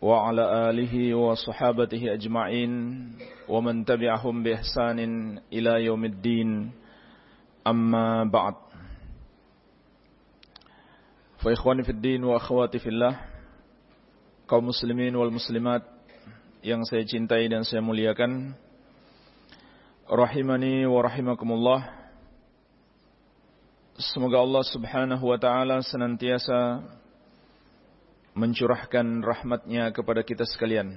وعلى آله وصحابته أجمعين ومن تبعهم بإحسان إلى يوم الدين أما بعد فإخواني في الدين وأخواتي في الله kaum muslimin wal muslimat yang saya cintai dan saya muliakan rahimani wa rahimakumullah semoga Allah Subhanahu wa taala senantiasa mencurahkan rahmatnya kepada kita sekalian.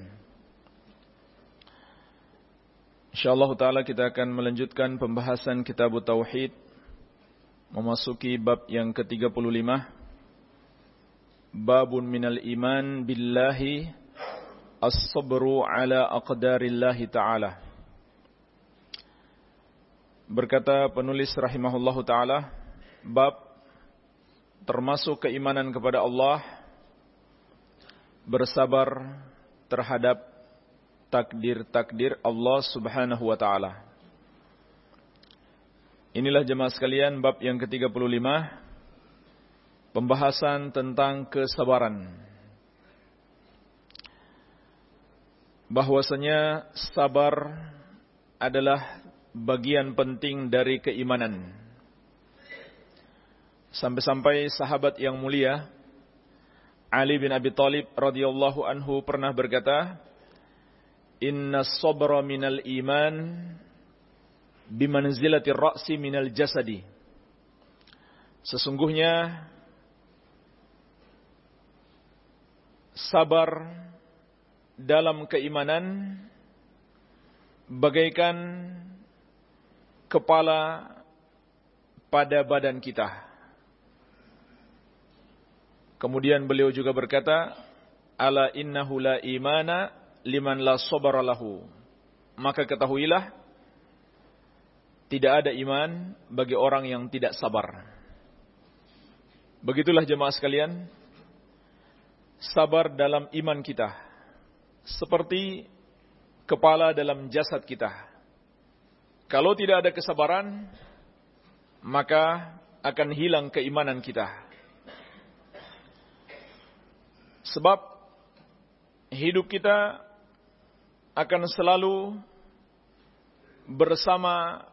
InsyaAllah ta'ala kita akan melanjutkan pembahasan kitab Tauhid. Memasuki bab yang ke-35. Babun minal iman billahi as-sabru ala aqdarillahi ta'ala. Berkata penulis rahimahullahu ta'ala. Bab termasuk keimanan kepada Allah bersabar terhadap takdir-takdir Allah Subhanahu wa taala. Inilah jemaah sekalian bab yang ke-35 pembahasan tentang kesabaran. Bahwasanya sabar adalah bagian penting dari keimanan. Sampai-sampai sahabat yang mulia Ali bin Abi Thalib radhiyallahu anhu pernah berkata, "Inna sabra minal iman bimanzilati ra'si minal jasadi." Sesungguhnya sabar dalam keimanan bagaikan kepala pada badan kita. Kemudian beliau juga berkata, Ala innahu la imana liman la sabara lahu. Maka ketahuilah, tidak ada iman bagi orang yang tidak sabar. Begitulah jemaah sekalian, sabar dalam iman kita. Seperti kepala dalam jasad kita. Kalau tidak ada kesabaran, maka akan hilang keimanan kita. Sebab hidup kita akan selalu bersama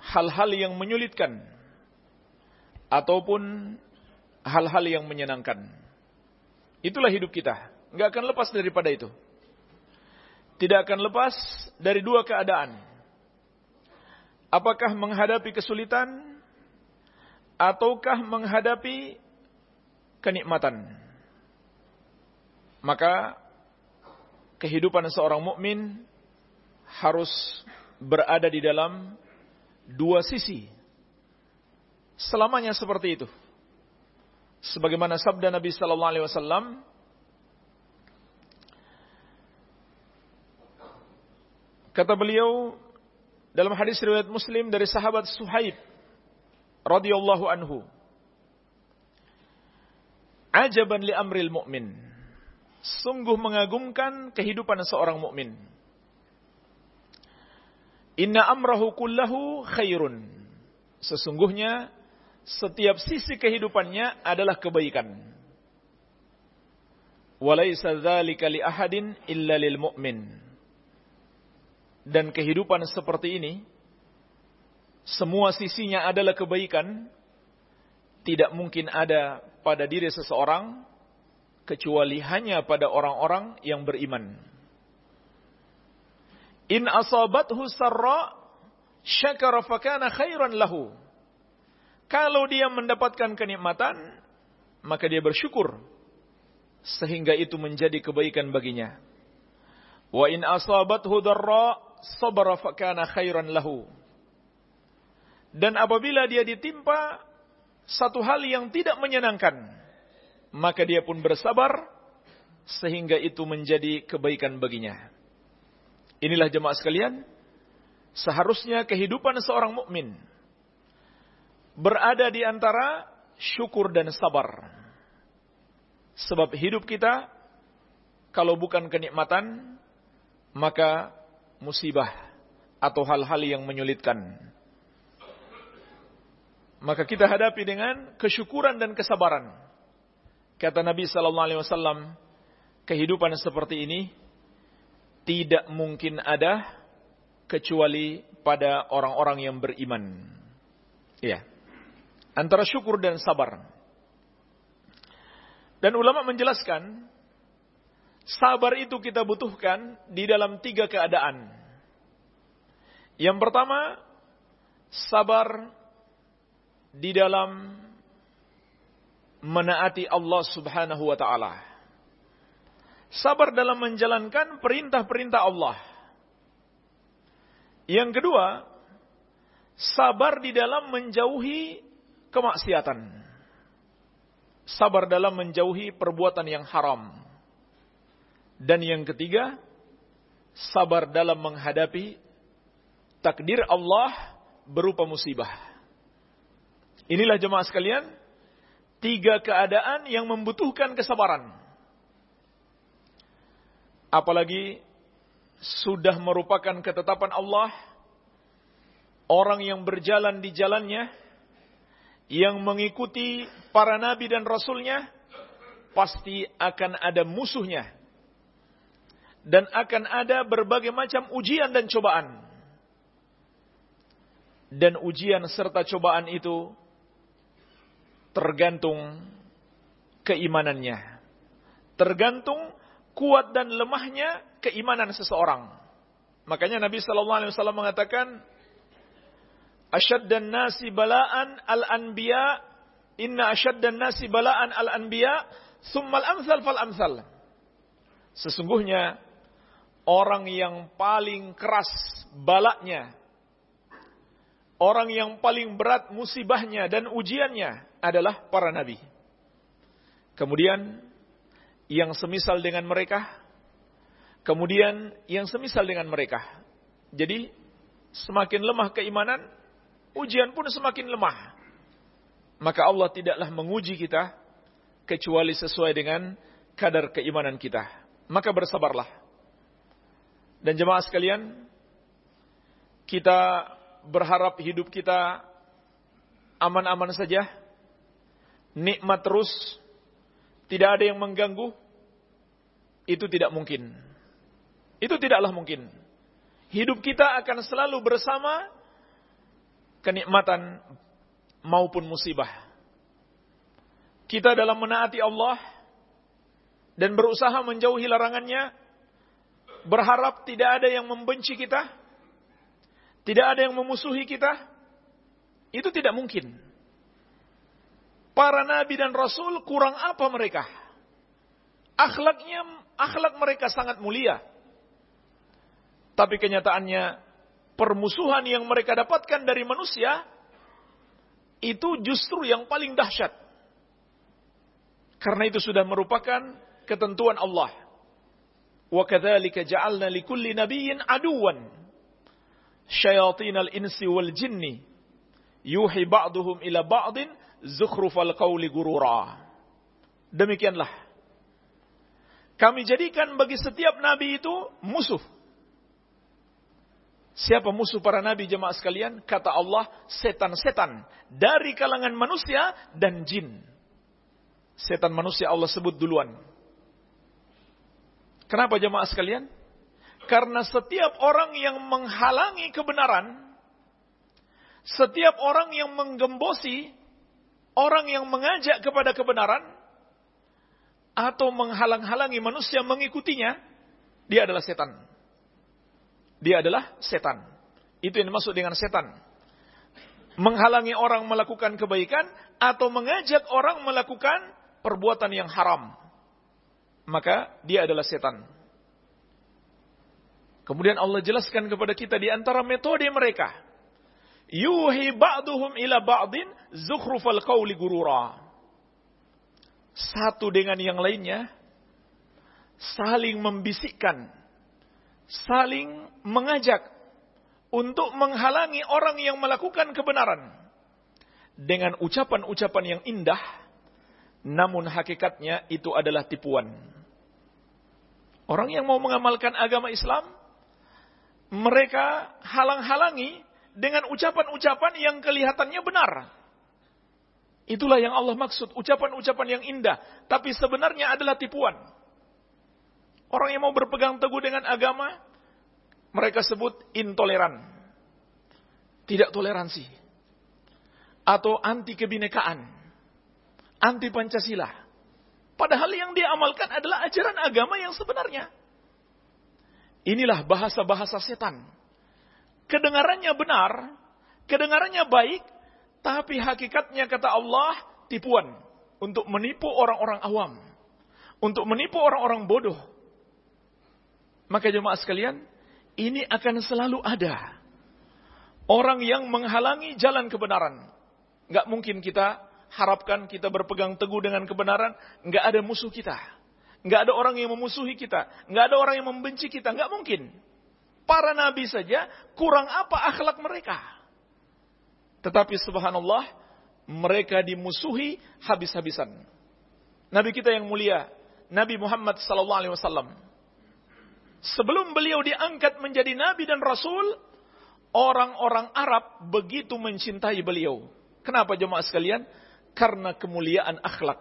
hal-hal yang menyulitkan ataupun hal-hal yang menyenangkan. Itulah hidup kita. Nggak akan lepas daripada itu. Tidak akan lepas dari dua keadaan. Apakah menghadapi kesulitan ataukah menghadapi kenikmatan maka kehidupan seorang mukmin harus berada di dalam dua sisi. Selamanya seperti itu. Sebagaimana sabda Nabi sallallahu alaihi wasallam Kata beliau dalam hadis riwayat Muslim dari sahabat Suhaib radhiyallahu anhu Ajaban li amril mu'min sungguh mengagumkan kehidupan seorang mukmin. Inna amrahu kullahu khairun. Sesungguhnya setiap sisi kehidupannya adalah kebaikan. Walaysa dzalika li ahadin illa lil mu'min. Dan kehidupan seperti ini semua sisinya adalah kebaikan tidak mungkin ada pada diri seseorang kecuali hanya pada orang-orang yang beriman. In asabathu sarra syakara fakana khairan lahu. Kalau dia mendapatkan kenikmatan, maka dia bersyukur sehingga itu menjadi kebaikan baginya. Wa in asabathu darra sabara fakana khairan lahu. Dan apabila dia ditimpa satu hal yang tidak menyenangkan, maka dia pun bersabar, sehingga itu menjadi kebaikan baginya. Inilah jemaah sekalian, seharusnya kehidupan seorang mukmin berada di antara syukur dan sabar. Sebab hidup kita kalau bukan kenikmatan maka musibah atau hal-hal yang menyulitkan. Maka kita hadapi dengan kesyukuran dan kesabaran. Kata Nabi sallallahu alaihi wasallam, kehidupan seperti ini tidak mungkin ada kecuali pada orang-orang yang beriman. Ya. Antara syukur dan sabar. Dan ulama menjelaskan, sabar itu kita butuhkan di dalam tiga keadaan. Yang pertama, sabar di dalam menaati Allah Subhanahu wa taala. Sabar dalam menjalankan perintah-perintah Allah. Yang kedua, sabar di dalam menjauhi kemaksiatan. Sabar dalam menjauhi perbuatan yang haram. Dan yang ketiga, sabar dalam menghadapi takdir Allah berupa musibah. Inilah jemaah sekalian, tiga keadaan yang membutuhkan kesabaran. Apalagi sudah merupakan ketetapan Allah orang yang berjalan di jalannya yang mengikuti para nabi dan rasulnya pasti akan ada musuhnya. Dan akan ada berbagai macam ujian dan cobaan. Dan ujian serta cobaan itu tergantung keimanannya tergantung kuat dan lemahnya keimanan seseorang. Makanya Nabi sallallahu alaihi wasallam mengatakan dan nasi balaan al-anbiya inna dan nasi balaan al-anbiya summal amsal fal amsal. Sesungguhnya orang yang paling keras balaknya orang yang paling berat musibahnya dan ujiannya adalah para nabi. Kemudian yang semisal dengan mereka, kemudian yang semisal dengan mereka. Jadi, semakin lemah keimanan, ujian pun semakin lemah. Maka Allah tidaklah menguji kita, kecuali sesuai dengan kadar keimanan kita. Maka bersabarlah. Dan jemaah sekalian, kita berharap hidup kita aman-aman saja, nikmat terus, tidak ada yang mengganggu, itu tidak mungkin. Itu tidaklah mungkin. Hidup kita akan selalu bersama kenikmatan maupun musibah. Kita dalam menaati Allah dan berusaha menjauhi larangannya, berharap tidak ada yang membenci kita, tidak ada yang memusuhi kita, itu tidak mungkin. Para nabi dan rasul kurang apa mereka? Akhlaknya akhlak mereka sangat mulia. Tapi kenyataannya permusuhan yang mereka dapatkan dari manusia itu justru yang paling dahsyat. Karena itu sudah merupakan ketentuan Allah. Ja'alna likulli nabiyyin aduwan syayatinal insi wal jinni yuhi ba'duhum ila ba'din zukhrufal qawli gurura. Demikianlah kami jadikan bagi setiap nabi itu musuh. Siapa musuh para nabi jemaah sekalian? Kata Allah, setan-setan dari kalangan manusia dan jin. Setan manusia Allah sebut duluan. Kenapa jemaah sekalian? Karena setiap orang yang menghalangi kebenaran, setiap orang yang menggembosi, orang yang mengajak kepada kebenaran, atau menghalang-halangi manusia mengikutinya, dia adalah setan. Dia adalah setan. Itu yang dimaksud dengan setan. Menghalangi orang melakukan kebaikan atau mengajak orang melakukan perbuatan yang haram. Maka dia adalah setan. Kemudian Allah jelaskan kepada kita di antara metode mereka. Yuhi ba'duhum ila ba'din qawli gurura satu dengan yang lainnya saling membisikkan, saling mengajak untuk menghalangi orang yang melakukan kebenaran dengan ucapan-ucapan yang indah, namun hakikatnya itu adalah tipuan. Orang yang mau mengamalkan agama Islam, mereka halang-halangi dengan ucapan-ucapan yang kelihatannya benar. Itulah yang Allah maksud, ucapan-ucapan yang indah, tapi sebenarnya adalah tipuan. Orang yang mau berpegang teguh dengan agama, mereka sebut intoleran. Tidak toleransi. Atau anti kebinekaan. Anti Pancasila. Padahal yang dia amalkan adalah ajaran agama yang sebenarnya. Inilah bahasa-bahasa setan. Kedengarannya benar, kedengarannya baik, tapi hakikatnya kata Allah tipuan untuk menipu orang-orang awam, untuk menipu orang-orang bodoh, maka jemaah sekalian, ini akan selalu ada. Orang yang menghalangi jalan kebenaran. Gak mungkin kita harapkan kita berpegang teguh dengan kebenaran, gak ada musuh kita. Gak ada orang yang memusuhi kita. Gak ada orang yang membenci kita. Gak mungkin. Para nabi saja kurang apa akhlak mereka. Tetapi subhanallah, mereka dimusuhi habis-habisan. Nabi kita yang mulia, Nabi Muhammad sallallahu alaihi wasallam Sebelum beliau diangkat menjadi nabi dan rasul, orang-orang Arab begitu mencintai beliau. Kenapa jemaah sekalian? Karena kemuliaan akhlak.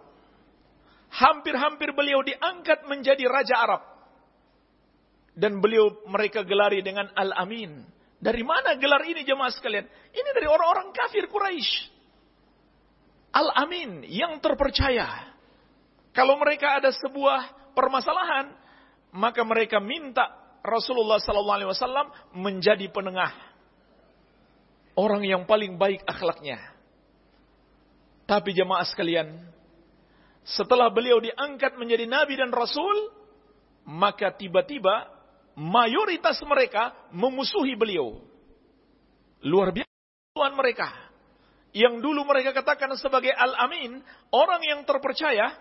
Hampir-hampir beliau diangkat menjadi raja Arab. Dan beliau mereka gelari dengan Al-Amin. Dari mana gelar ini jemaah sekalian? Ini dari orang-orang kafir Quraisy. Al-Amin yang terpercaya. Kalau mereka ada sebuah permasalahan, maka mereka minta Rasulullah sallallahu alaihi wasallam menjadi penengah. Orang yang paling baik akhlaknya. Tapi jemaah sekalian, setelah beliau diangkat menjadi nabi dan rasul, maka tiba-tiba mayoritas mereka memusuhi beliau. Luar biasa Tuhan mereka. Yang dulu mereka katakan sebagai Al-Amin, orang yang terpercaya,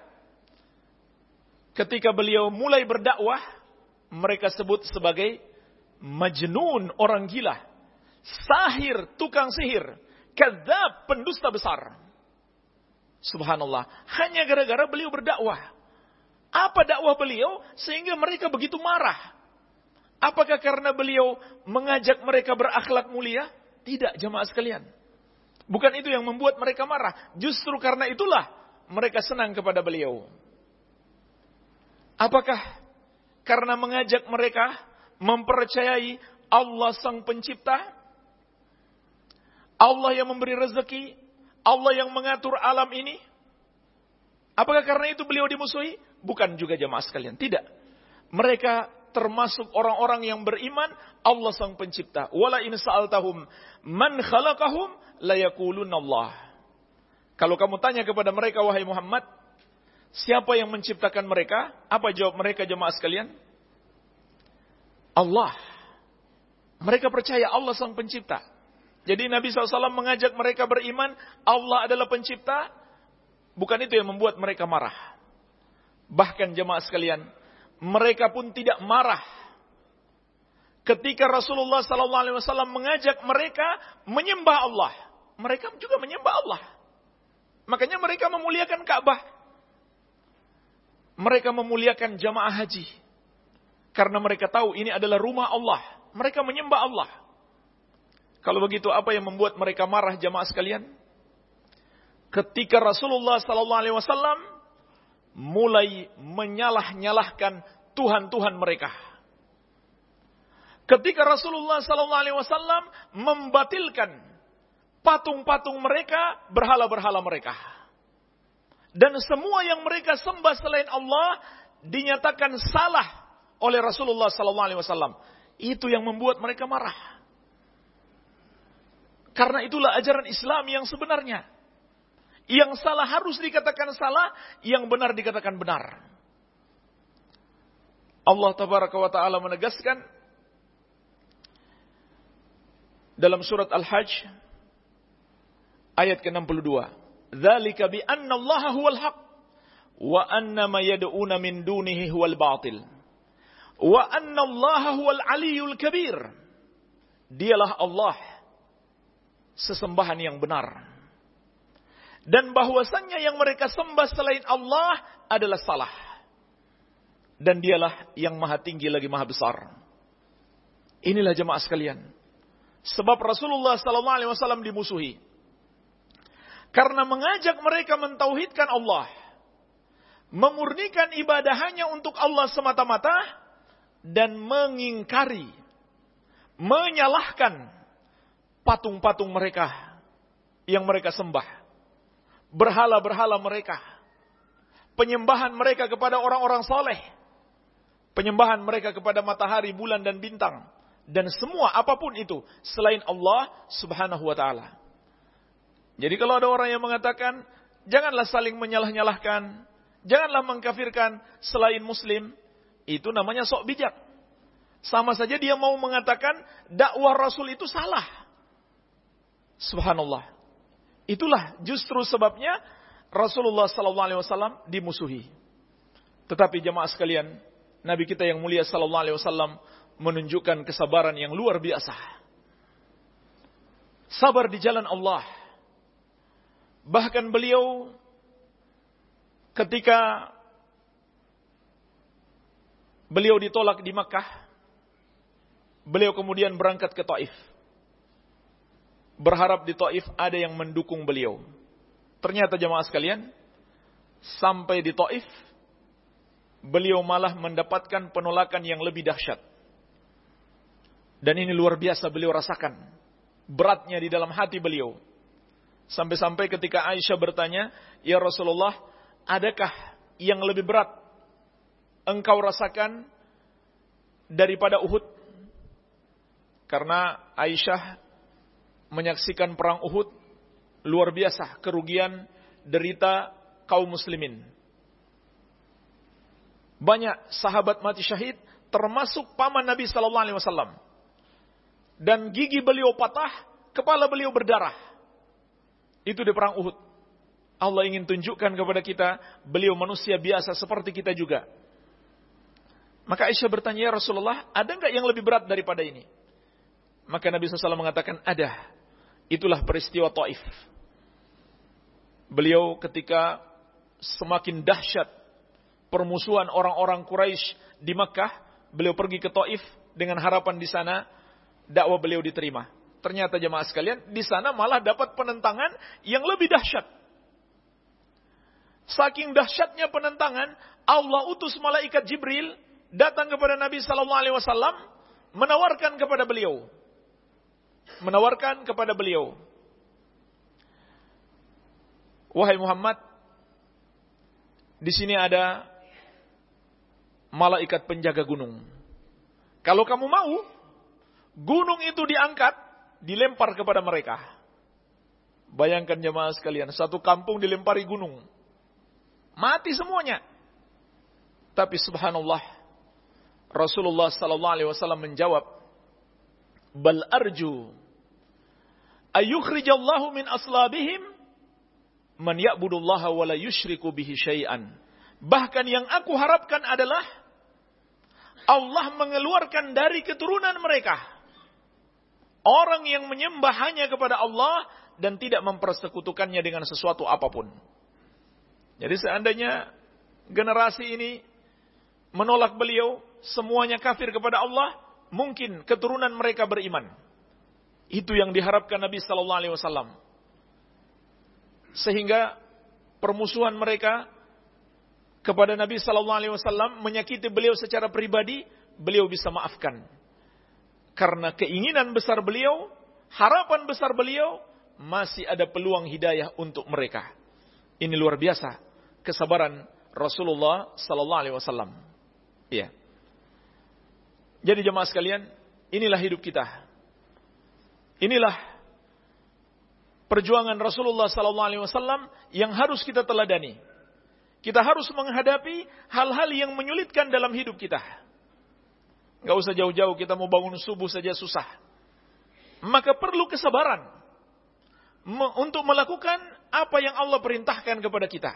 ketika beliau mulai berdakwah, mereka sebut sebagai majnun, orang gila. Sahir, tukang sihir. Kadzab, pendusta besar. Subhanallah. Hanya gara-gara beliau berdakwah. Apa dakwah beliau sehingga mereka begitu marah? Apakah karena beliau mengajak mereka berakhlak mulia? Tidak, jemaah sekalian. Bukan itu yang membuat mereka marah. Justru karena itulah mereka senang kepada beliau. Apakah karena mengajak mereka mempercayai Allah Sang Pencipta? Allah yang memberi rezeki? Allah yang mengatur alam ini? Apakah karena itu beliau dimusuhi? Bukan juga jemaah sekalian. Tidak. Mereka termasuk orang-orang yang beriman Allah Sang Pencipta. Wala in sa'altahum man khalaqahum Allah. Kalau kamu tanya kepada mereka wahai Muhammad, Siapa yang menciptakan mereka? Apa jawab mereka jemaah sekalian? Allah. Mereka percaya Allah sang pencipta. Jadi Nabi SAW mengajak mereka beriman, Allah adalah pencipta. Bukan itu yang membuat mereka marah. Bahkan jemaah sekalian, mereka pun tidak marah. Ketika Rasulullah SAW mengajak mereka menyembah Allah. Mereka juga menyembah Allah. Makanya mereka memuliakan Ka'bah mereka memuliakan jamaah haji. Karena mereka tahu ini adalah rumah Allah. Mereka menyembah Allah. Kalau begitu apa yang membuat mereka marah jamaah sekalian? Ketika Rasulullah wasallam mulai menyalah-nyalahkan tuhan-tuhan mereka. Ketika Rasulullah wasallam membatilkan patung-patung mereka, berhala-berhala mereka. Dan semua yang mereka sembah selain Allah dinyatakan salah oleh Rasulullah wasallam. Itu yang membuat mereka marah. Karena itulah ajaran Islam yang sebenarnya. Yang salah harus dikatakan salah, yang benar dikatakan benar. Allah tabaraka wa taala menegaskan dalam surat Al-Hajj ayat ke-62. Dzalika bi anna Allah huwal haq wa anna ma yad'una min dunihi huwal batil wa anna Allah huwal aliyul kabir. Dialah Allah sesembahan yang benar dan bahwasannya yang mereka sembah selain Allah adalah salah. Dan dialah yang maha tinggi lagi maha besar. Inilah jemaah sekalian. Sebab Rasulullah sallallahu alaihi wasallam dimusuhi. Karena mengajak mereka mentauhidkan Allah. Memurnikan ibadah hanya untuk Allah semata-mata. Dan mengingkari, menyalahkan patung-patung mereka yang mereka sembah, berhala-berhala mereka, penyembahan mereka kepada orang-orang soleh, penyembahan mereka kepada matahari, bulan, dan bintang, dan semua apa pun itu selain Allah Subhanahu wa Ta'ala. Jadi, kalau ada orang yang mengatakan, janganlah saling menyalah-nyalahkan, Janganlah mengkafirkan selain muslim. Itu namanya sok bijak. Sama saja dia mau mengatakan dakwah Rasul itu salah. Subhanallah. Itulah justru sebabnya Rasulullah sallallahu alaihi wasallam dimusuhi. Tetapi jemaah sekalian, Nabi kita yang mulia sallallahu alaihi wasallam menunjukkan kesabaran yang luar biasa. Sabar di jalan Allah. Bahkan beliau ketika beliau ditolak di Makkah, beliau kemudian berangkat ke Taif. Berharap di Taif ada yang mendukung beliau. Ternyata jemaah sekalian, sampai di Taif, beliau malah mendapatkan penolakan yang lebih dahsyat. Dan ini luar biasa beliau rasakan. Beratnya di dalam hati beliau. Sampai-sampai ketika Aisyah bertanya, Ya Rasulullah, adakah yang lebih berat engkau rasakan daripada Uhud? Karena Aisyah menyaksikan perang Uhud luar biasa kerugian derita kaum muslimin. Banyak sahabat mati syahid termasuk paman Nabi sallallahu alaihi wasallam. Dan gigi beliau patah, kepala beliau berdarah. Itu di perang Uhud. Allah ingin tunjukkan kepada kita, beliau manusia biasa seperti kita juga. Maka Aisyah bertanya, ya Rasulullah, ada nggak yang lebih berat daripada ini? Maka Nabi SAW mengatakan, ada. Itulah peristiwa Taif. Beliau ketika semakin dahsyat permusuhan orang-orang Quraisy di Makkah, beliau pergi ke Taif dengan harapan di sana dakwah beliau diterima. Ternyata jemaah sekalian, di sana malah dapat penentangan yang lebih dahsyat. Saking dahsyatnya penentangan, Allah utus malaikat Jibril datang kepada Nabi Sallallahu Alaihi Wasallam menawarkan kepada beliau, menawarkan kepada beliau, wahai Muhammad, di sini ada malaikat penjaga gunung. Kalau kamu mau, gunung itu diangkat, dilempar kepada mereka. Bayangkan jemaah sekalian, satu kampung dilempari gunung. Mati semuanya. Tapi subhanallah, Rasulullah sallallahu alaihi wasallam menjawab, "Bal arju ayukhrijallahu min aslabihim man ya'budullaha wa la yusyriku bihi syai'an." Bahkan yang aku harapkan adalah Allah mengeluarkan dari keturunan mereka orang yang menyembah hanya kepada Allah dan tidak mempersekutukannya dengan sesuatu apa pun. Jadi seandainya generasi ini menolak beliau, semuanya kafir kepada Allah, mungkin keturunan mereka beriman. Itu yang diharapkan Nabi Sallallahu Alaihi Wasallam. Sehingga permusuhan mereka kepada Nabi Sallallahu Alaihi Wasallam menyakiti beliau secara pribadi, beliau bisa maafkan. Karena keinginan besar beliau, harapan besar beliau, masih ada peluang hidayah untuk mereka. Ini luar biasa kesabaran Rasulullah sallallahu alaihi wasallam. Iya. Jadi jemaah sekalian, inilah hidup kita. Inilah perjuangan Rasulullah sallallahu alaihi wasallam yang harus kita teladani. Kita harus menghadapi hal-hal yang menyulitkan dalam hidup kita. Gak usah jauh-jauh kita mau bangun subuh saja susah. Maka perlu kesabaran untuk melakukan apa yang Allah perintahkan kepada kita.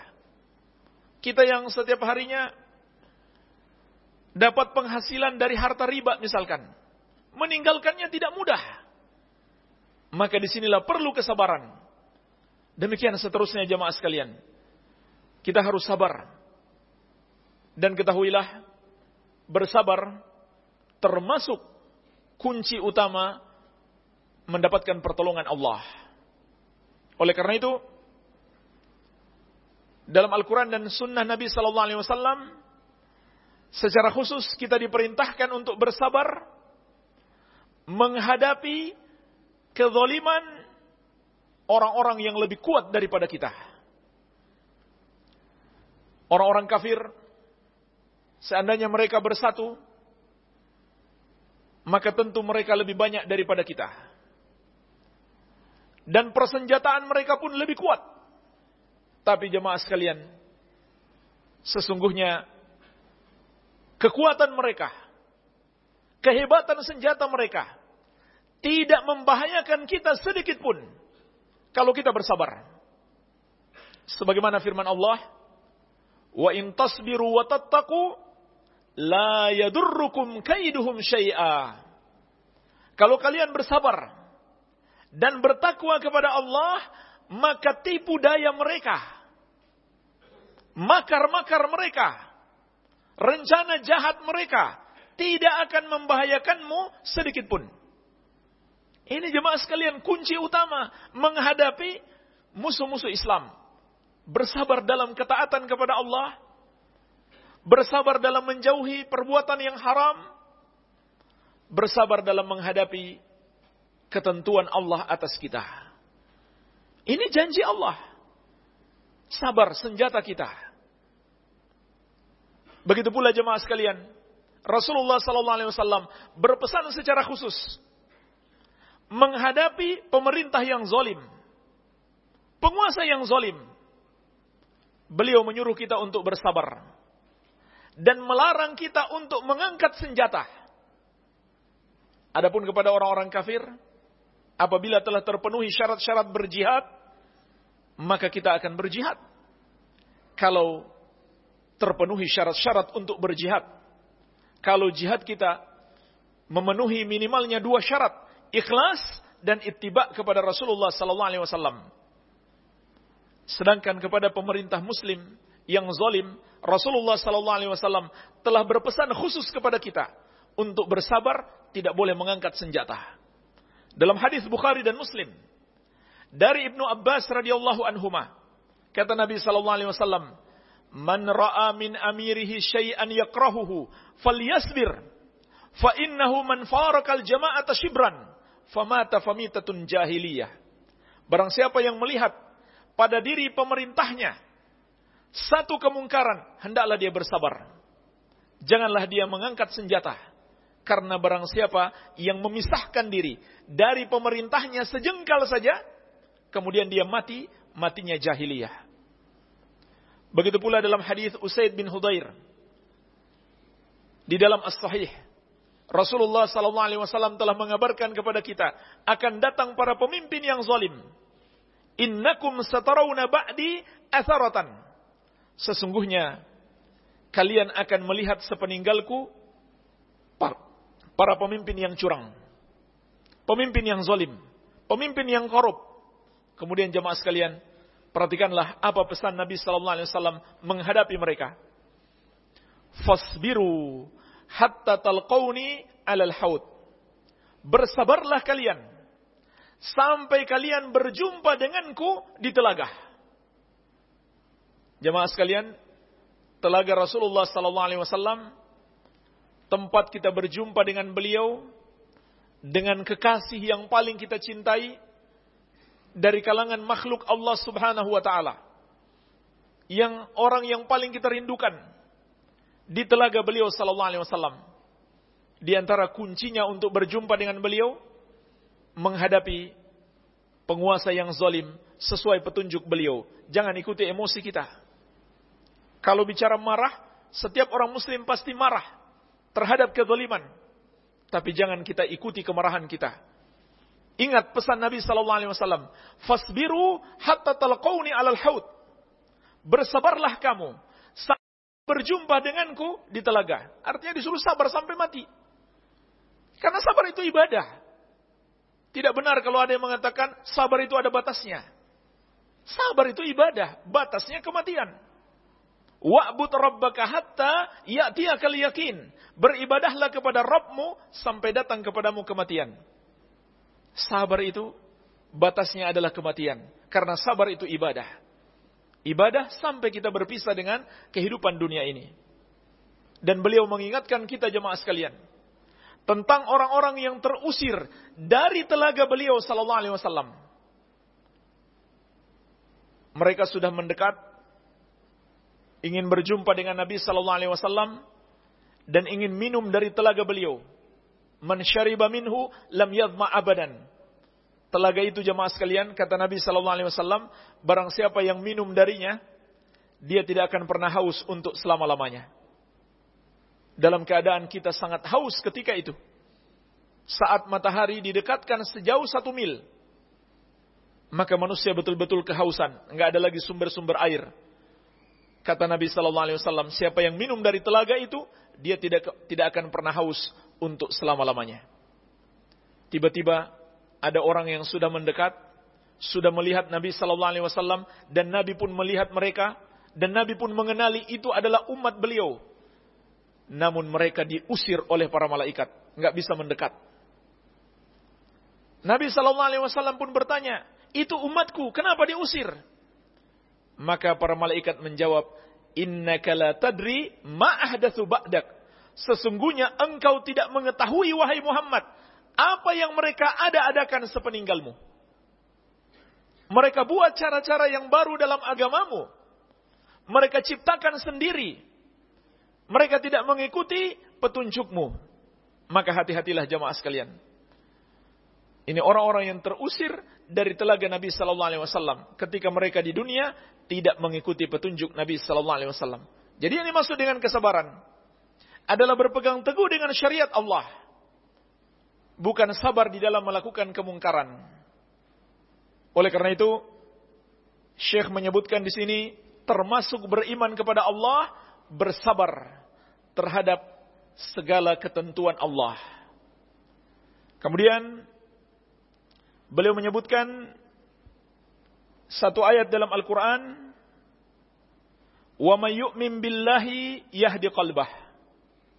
Kita yang setiap harinya dapat penghasilan dari harta riba misalkan. Meninggalkannya tidak mudah. Maka di sinilah perlu kesabaran. Demikian seterusnya jamaah sekalian. Kita harus sabar. Dan ketahuilah, bersabar termasuk kunci utama mendapatkan pertolongan Allah. Oleh karena itu, dalam Al-Quran dan Sunnah Nabi Sallallahu Alaihi Wasallam, secara khusus kita diperintahkan untuk bersabar menghadapi kezaliman orang-orang yang lebih kuat daripada kita. Orang-orang kafir, seandainya mereka bersatu, maka tentu mereka lebih banyak daripada kita. Dan persenjataan mereka pun lebih kuat. Tapi jemaah sekalian, sesungguhnya kekuatan mereka, kehebatan senjata mereka, tidak membahayakan kita sedikit pun kalau kita bersabar. Sebagaimana firman Allah, "Wa in tasbiru wa tattaqu la yadurrukum kaiduhum syai'a." Kalau kalian bersabar dan bertakwa kepada Allah, maka tipu daya mereka, makar-makar mereka, rencana jahat mereka tidak akan membahayakanmu sedikit pun. Ini jemaah sekalian kunci utama menghadapi musuh-musuh Islam. Bersabar dalam ketaatan kepada Allah, bersabar dalam menjauhi perbuatan yang haram, bersabar dalam menghadapi ketentuan Allah atas kita. Ini janji Allah. Sabar senjata kita. Begitu pula jemaah sekalian, Rasulullah wasallam berpesan secara khusus menghadapi pemerintah yang zalim. Penguasa yang zalim. Beliau menyuruh kita untuk bersabar dan melarang kita untuk mengangkat senjata. Adapun kepada orang-orang kafir, apabila telah terpenuhi syarat-syarat berjihad, maka kita akan berjihad. Kalau terpenuhi syarat-syarat untuk berjihad, kalau jihad kita memenuhi minimalnya dua syarat, ikhlas dan ittiba kepada Rasulullah sallallahu alaihi wasallam. Sedangkan kepada pemerintah muslim yang zalim, Rasulullah sallallahu alaihi wasallam telah berpesan khusus kepada kita untuk bersabar, tidak boleh mengangkat senjata. Dalam hadis Bukhari dan Muslim dari Ibnu Abbas radhiyallahu anhuma kata Nabi sallallahu alaihi wasallam man ra'a min amirihi syai'an yakrahuhu falyasbir fa innahu man farakal jama'ata shibran famata famitatun jahiliyah barang siapa yang melihat pada diri pemerintahnya satu kemungkaran hendaklah dia bersabar janganlah dia mengangkat senjata karena barang siapa yang memisahkan diri dari pemerintahnya sejengkal saja, kemudian dia mati, matinya jahiliyah. Begitu pula dalam hadis Usaid bin Hudair. Di dalam As-Sahih, Rasulullah sallallahu alaihi wasallam telah mengabarkan kepada kita akan datang para pemimpin yang zalim. Innakum satarawna ba'di atharatan. Sesungguhnya kalian akan melihat sepeninggalku para pemimpin yang curang, pemimpin yang zalim, pemimpin yang korup. Kemudian jemaah sekalian, perhatikanlah apa pesan Nabi sallallahu alaihi wasallam menghadapi mereka. Fasbiru hatta talqauni alal haud. Bersabarlah kalian sampai kalian berjumpa denganku di telaga. Jemaah sekalian, telaga Rasulullah sallallahu alaihi wasallam tempat kita berjumpa dengan beliau, dengan kekasih yang paling kita cintai, dari kalangan makhluk Allah subhanahu wa ta'ala. Yang orang yang paling kita rindukan, di telaga beliau sallallahu alaihi wasallam. Di antara kuncinya untuk berjumpa dengan beliau, menghadapi penguasa yang zalim sesuai petunjuk beliau. Jangan ikuti emosi kita. Kalau bicara marah, setiap orang muslim pasti marah terhadap kezaliman. Tapi jangan kita ikuti kemarahan kita. Ingat pesan Nabi sallallahu alaihi wasallam, "Fasbiru hatta talqauni 'alal haud." Bersabarlah kamu berjumpa denganku di telaga. Artinya disuruh sabar sampai mati. Karena sabar itu ibadah. Tidak benar kalau ada yang mengatakan sabar itu ada batasnya. Sabar itu ibadah, batasnya kematian. Wa'bud rabbaka hatta ya'tiyakal yakin. Beribadahlah kepada Rabbmu sampai datang kepadamu kematian. Sabar itu batasnya adalah kematian. Karena sabar itu ibadah. Ibadah sampai kita berpisah dengan kehidupan dunia ini. Dan beliau mengingatkan kita jemaah sekalian tentang orang-orang yang terusir dari telaga beliau sallallahu alaihi wasallam. Mereka sudah mendekat ingin berjumpa dengan Nabi sallallahu alaihi wasallam dan ingin minum dari telaga beliau. Man syariba minhu lam yadma abadan. Telaga itu jemaah sekalian kata Nabi sallallahu alaihi wasallam, barang siapa yang minum darinya, dia tidak akan pernah haus untuk selama-lamanya dalam keadaan kita sangat haus ketika itu. Saat matahari didekatkan sejauh satu mil, maka manusia betul-betul kehausan, enggak ada lagi sumber-sumber air. Kata Nabi Sallallahu Alaihi Wasallam, siapa yang minum dari telaga itu, dia tidak tidak akan pernah haus untuk selama-lamanya. Tiba-tiba ada orang yang sudah mendekat, sudah melihat Nabi Sallallahu Alaihi Wasallam, dan Nabi pun melihat mereka, dan Nabi pun mengenali itu adalah umat beliau namun mereka diusir oleh para malaikat, nggak bisa mendekat. Nabi Shallallahu Alaihi Wasallam pun bertanya, itu umatku, kenapa diusir? Maka para malaikat menjawab, Inna kala tadri ma'ahdathu ba'dak. Sesungguhnya engkau tidak mengetahui wahai Muhammad apa yang mereka ada-adakan sepeninggalmu. Mereka buat cara-cara yang baru dalam agamamu. Mereka ciptakan sendiri mereka tidak mengikuti petunjukmu. Maka hati-hatilah jamaah sekalian. Ini orang-orang yang terusir dari telaga Nabi Sallallahu Alaihi Wasallam ketika mereka di dunia tidak mengikuti petunjuk Nabi Sallallahu Alaihi Wasallam. Jadi yang dimaksud dengan kesabaran adalah berpegang teguh dengan syariat Allah, bukan sabar di dalam melakukan kemungkaran. Oleh karena itu, Syekh menyebutkan di sini termasuk beriman kepada Allah bersabar terhadap segala ketentuan Allah. Kemudian beliau menyebutkan satu ayat dalam Al-Qur'an, "Wa may yu'min billahi yahdi qalbah."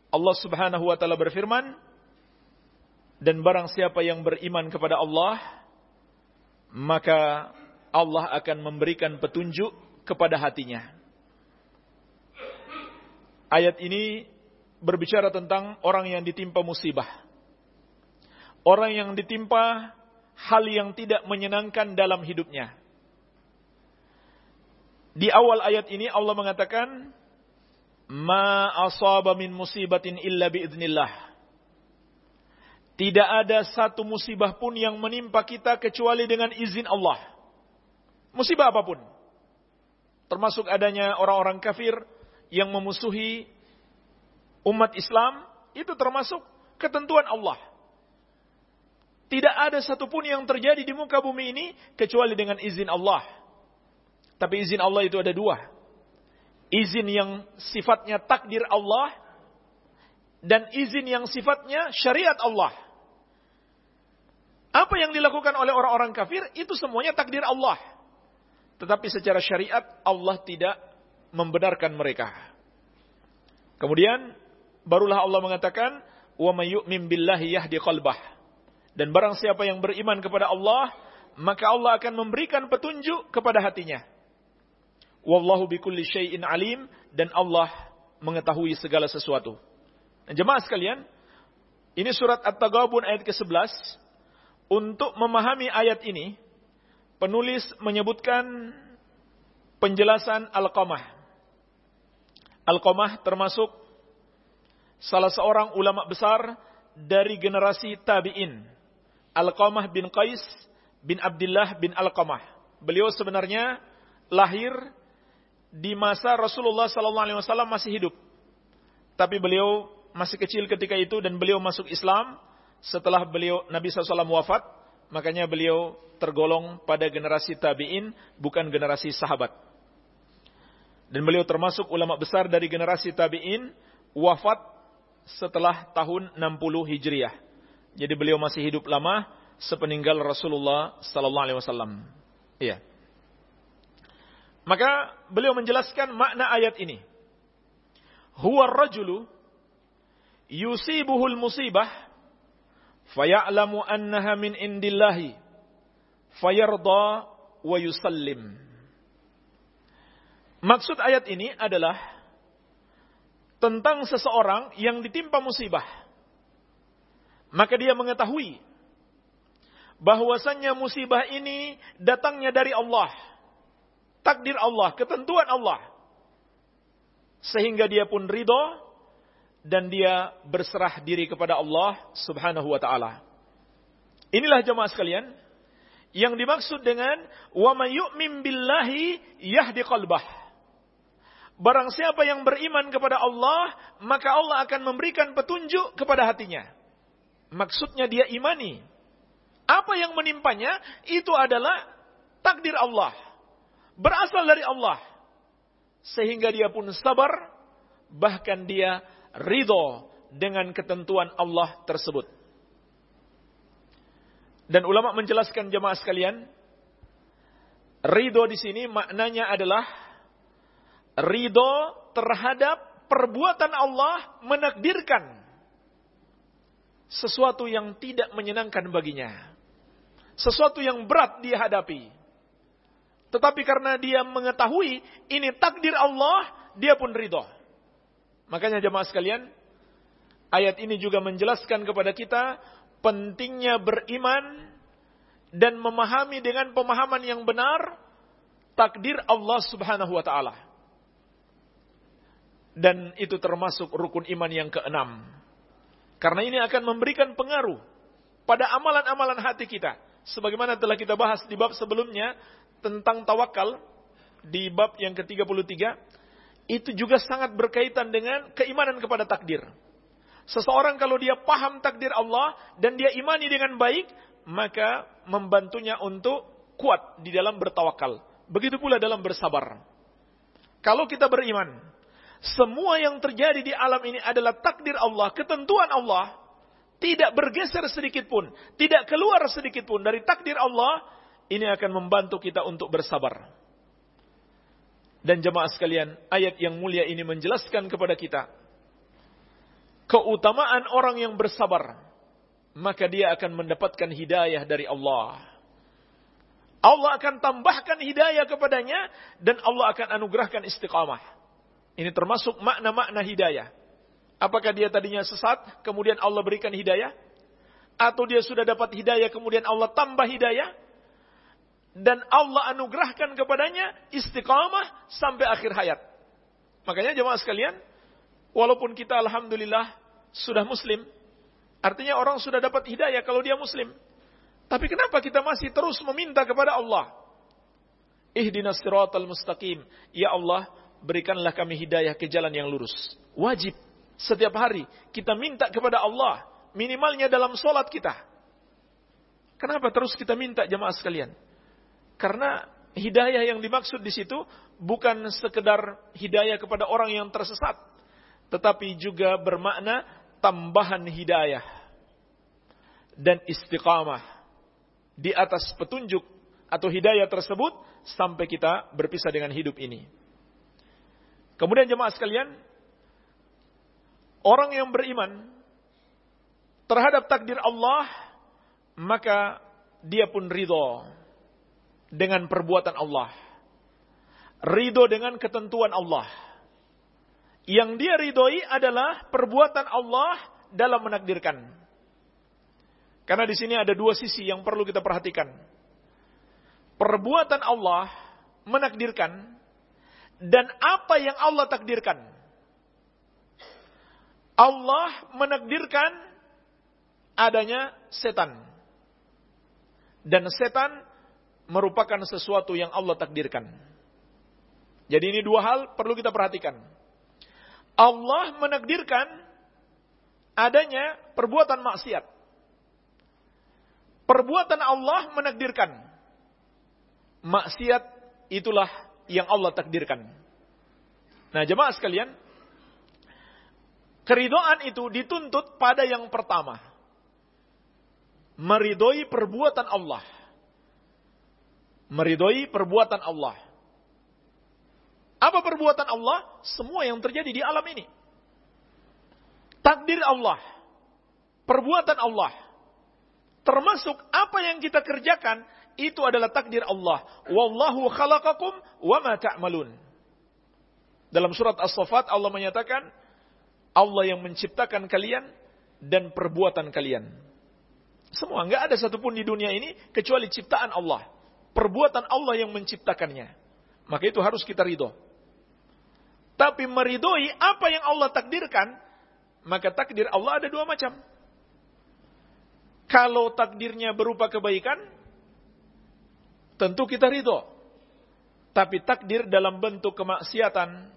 Allah Subhanahu wa taala berfirman, dan barang siapa yang beriman kepada Allah, maka Allah akan memberikan petunjuk kepada hatinya. Ayat ini berbicara tentang orang yang ditimpa musibah. Orang yang ditimpa hal yang tidak menyenangkan dalam hidupnya. Di awal ayat ini Allah mengatakan, Ma asaba min musibatin illa biiznillah. Tidak ada satu musibah pun yang menimpa kita kecuali dengan izin Allah. Musibah apa pun. Termasuk adanya orang-orang kafir yang memusuhi umat Islam itu termasuk ketentuan Allah. Tidak ada satupun yang terjadi di muka bumi ini kecuali dengan izin Allah. Tapi izin Allah itu ada dua. Izin yang sifatnya takdir Allah dan izin yang sifatnya syariat Allah. Apa yang dilakukan oleh orang-orang kafir itu semuanya takdir Allah. Tetapi secara syariat Allah tidak membenarkan mereka. Kemudian barulah Allah mengatakan wa may yu'min billahi yahdi qalbah. Dan barang siapa yang beriman kepada Allah, maka Allah akan memberikan petunjuk kepada hatinya. Wallahu bikulli syai'in alim dan Allah mengetahui segala sesuatu. Nah, jemaah sekalian, ini surat At-Taghabun ayat ke-11. Untuk memahami ayat ini, penulis menyebutkan penjelasan Al-Qamah. Al-Qamah termasuk salah seorang ulama besar dari generasi tabi'in. Al-Qamah bin Qais bin Abdullah bin Al-Qamah. Beliau sebenarnya lahir di masa Rasulullah SAW masih hidup. Tapi beliau masih kecil ketika itu dan beliau masuk Islam setelah beliau Nabi SAW wafat. Makanya beliau tergolong pada generasi tabi'in bukan generasi sahabat. Dan beliau termasuk ulama besar dari generasi tabi'in wafat setelah tahun 60 Hijriah. Jadi beliau masih hidup lama sepeninggal Rasulullah sallallahu alaihi wasallam. Iya. Maka beliau menjelaskan makna ayat ini. Huwa rajulu yusibuhul musibah faya'lamu annaha min indillahi fayarda wa yusallim. Maksud ayat ini adalah tentang seseorang yang ditimpa musibah. Maka dia mengetahui bahwasannya musibah ini datangnya dari Allah. Takdir Allah, ketentuan Allah. Sehingga dia pun ridho dan dia berserah diri kepada Allah Subhanahu wa taala. Inilah jemaah sekalian yang dimaksud dengan wa may yu'min billahi yahdi qalbah. Barang siapa yang beriman kepada Allah, maka Allah akan memberikan petunjuk kepada hatinya. Maksudnya dia imani. Apa yang menimpanya itu adalah takdir Allah. Berasal dari Allah. Sehingga dia pun sabar, bahkan dia ridho dengan ketentuan Allah tersebut. Dan ulama menjelaskan jemaah sekalian, ridho di sini maknanya adalah ridho terhadap perbuatan Allah menakdirkan sesuatu yang tidak menyenangkan baginya. Sesuatu yang berat dia hadapi. Tetapi karena dia mengetahui ini takdir Allah, dia pun ridho. Makanya jemaah sekalian, ayat ini juga menjelaskan kepada kita pentingnya beriman dan memahami dengan pemahaman yang benar takdir Allah Subhanahu wa taala. Dan itu termasuk rukun iman yang keenam. Karena ini akan memberikan pengaruh pada amalan-amalan hati kita. Sebagaimana telah kita bahas di bab sebelumnya tentang tawakal di bab yang ke-33 itu juga sangat berkaitan dengan keimanan kepada takdir. Seseorang kalau dia paham takdir Allah dan dia imani dengan baik, maka membantunya untuk kuat di dalam bertawakal. Begitu pula dalam bersabar. Kalau kita beriman, semua yang terjadi di alam ini adalah takdir Allah, ketentuan Allah, tidak bergeser sedikit pun, tidak keluar sedikit pun dari takdir Allah, ini akan membantu kita untuk bersabar. Dan jemaah sekalian, ayat yang mulia ini menjelaskan kepada kita keutamaan orang yang bersabar, maka dia akan mendapatkan hidayah dari Allah. Allah akan tambahkan hidayah kepadanya dan Allah akan anugerahkan istiqamah. Ini termasuk makna-makna hidayah. Apakah dia tadinya sesat, kemudian Allah berikan hidayah? Atau dia sudah dapat hidayah, kemudian Allah tambah hidayah? Dan Allah anugerahkan kepadanya istiqamah sampai akhir hayat. Makanya jemaah sekalian, walaupun kita Alhamdulillah sudah muslim, artinya orang sudah dapat hidayah kalau dia muslim. Tapi kenapa kita masih terus meminta kepada Allah? Ihdinas siratal mustaqim. Ya Allah, berikanlah kami hidayah ke jalan yang lurus. Wajib setiap hari kita minta kepada Allah, minimalnya dalam solat kita. Kenapa terus kita minta jemaah sekalian? Karena hidayah yang dimaksud di situ bukan sekedar hidayah kepada orang yang tersesat, tetapi juga bermakna tambahan hidayah dan istiqamah di atas petunjuk atau hidayah tersebut sampai kita berpisah dengan hidup ini. Kemudian jemaah sekalian, orang yang beriman terhadap takdir Allah, maka dia pun ridho dengan perbuatan Allah. Ridho dengan ketentuan Allah. Yang dia ridhoi adalah perbuatan Allah dalam menakdirkan. Karena di sini ada dua sisi yang perlu kita perhatikan. Perbuatan Allah menakdirkan dan apa yang Allah takdirkan. Allah menakdirkan adanya setan. Dan setan merupakan sesuatu yang Allah takdirkan. Jadi ini dua hal perlu kita perhatikan. Allah menakdirkan adanya perbuatan maksiat. Perbuatan Allah menakdirkan. Maksiat itulah yang Allah takdirkan. Nah, jemaah sekalian, keridoan itu dituntut pada yang pertama. Meridoi perbuatan Allah. Meridoi perbuatan Allah. Apa perbuatan Allah? Semua yang terjadi di alam ini. Takdir Allah. Perbuatan Allah. Termasuk apa yang kita kerjakan, itu adalah takdir Allah. Wallahu khalaqakum wa ma ta'malun. Dalam surat As-Saffat Allah menyatakan, Allah yang menciptakan kalian dan perbuatan kalian. Semua, nggak ada satupun di dunia ini kecuali ciptaan Allah. Perbuatan Allah yang menciptakannya. Maka itu harus kita ridho. Tapi meridhoi apa yang Allah takdirkan, maka takdir Allah ada dua macam. Kalau takdirnya berupa kebaikan, tentu kita ridho. Tapi takdir dalam bentuk kemaksiatan,